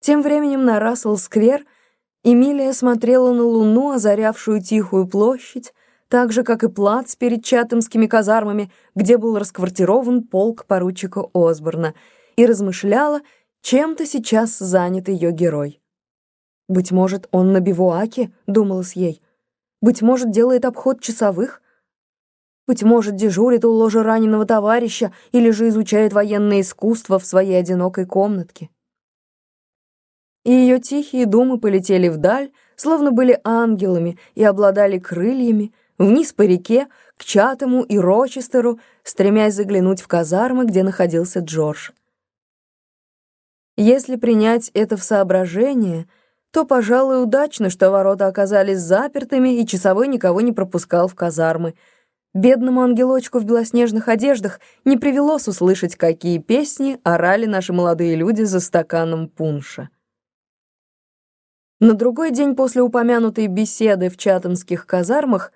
Тем временем на Рассел-сквер Эмилия смотрела на луну, озарявшую тихую площадь, так же, как и плац перед Чатамскими казармами, где был расквартирован полк поручика Осборна, и размышляла, чем-то сейчас занят ее герой. «Быть может, он на бивуаке?» — думалось ей. «Быть может, делает обход часовых?» Быть может, дежурит у ложа раненого товарища или же изучает военное искусство в своей одинокой комнатке. И ее тихие думы полетели вдаль, словно были ангелами и обладали крыльями, вниз по реке, к Чатаму и Рочестеру, стремясь заглянуть в казармы, где находился Джордж. Если принять это в соображение, то, пожалуй, удачно, что ворота оказались запертыми и часовой никого не пропускал в казармы — Бедному ангелочку в белоснежных одеждах не привелось услышать, какие песни орали наши молодые люди за стаканом пунша. На другой день после упомянутой беседы в чатамских казармах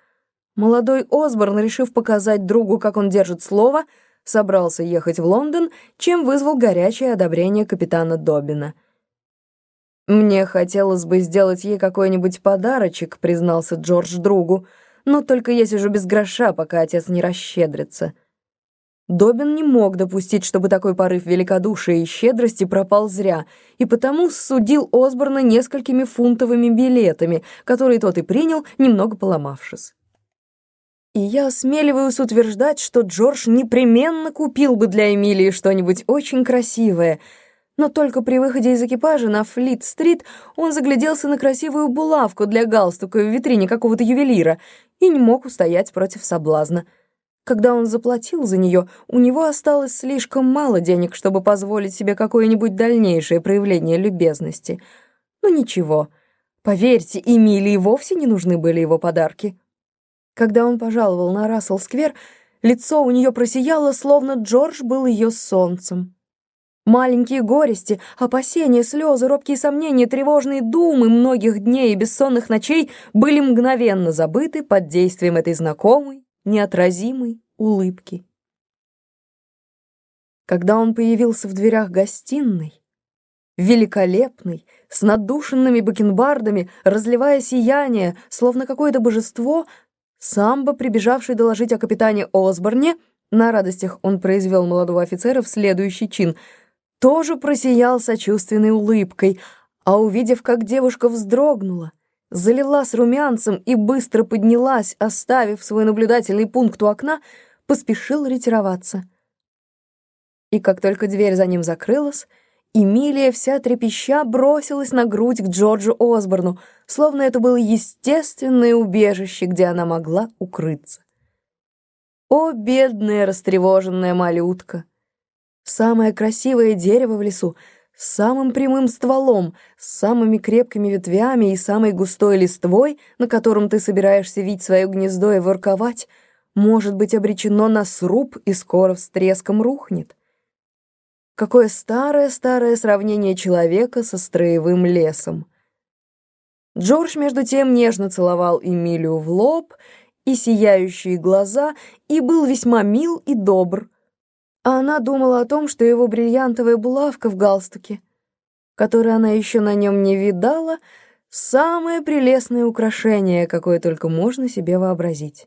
молодой Осборн, решив показать другу, как он держит слово, собрался ехать в Лондон, чем вызвал горячее одобрение капитана Добина. «Мне хотелось бы сделать ей какой-нибудь подарочек», — признался Джордж другу, — но только я сижу без гроша, пока отец не расщедрится. Добин не мог допустить, чтобы такой порыв великодушия и щедрости пропал зря, и потому судил Осборна несколькими фунтовыми билетами, которые тот и принял, немного поломавшись. И я осмеливаюсь утверждать, что Джордж непременно купил бы для Эмилии что-нибудь очень красивое — но только при выходе из экипажа на Флит-стрит он загляделся на красивую булавку для галстука в витрине какого-то ювелира и не мог устоять против соблазна. Когда он заплатил за нее, у него осталось слишком мало денег, чтобы позволить себе какое-нибудь дальнейшее проявление любезности. Но ничего, поверьте, Эмилии вовсе не нужны были его подарки. Когда он пожаловал на Рассел-сквер, лицо у нее просияло, словно Джордж был ее солнцем. Маленькие горести, опасения, слезы, робкие сомнения, тревожные думы многих дней и бессонных ночей были мгновенно забыты под действием этой знакомой, неотразимой улыбки. Когда он появился в дверях гостиной, великолепный, с надушенными бакенбардами, разливая сияние, словно какое-то божество, самбо, прибежавший доложить о капитане Осборне, на радостях он произвел молодого офицера в следующий чин — тоже просиял сочувственной улыбкой, а увидев, как девушка вздрогнула, залилась румянцем и быстро поднялась, оставив свой наблюдательный пункт у окна, поспешил ретироваться. И как только дверь за ним закрылась, Эмилия вся трепеща бросилась на грудь к Джорджу Осборну, словно это было естественное убежище, где она могла укрыться. О, бедная растревоженная малютка! Самое красивое дерево в лесу, с самым прямым стволом, с самыми крепкими ветвями и самой густой листвой, на котором ты собираешься вить свое гнездо и ворковать, может быть обречено на сруб и скоро с треском рухнет. Какое старое-старое сравнение человека со строевым лесом. Джордж, между тем, нежно целовал Эмилию в лоб и сияющие глаза и был весьма мил и добр, а она думала о том, что его бриллиантовая булавка в галстуке, которую она еще на нем не видала, самое прелестное украшение, какое только можно себе вообразить.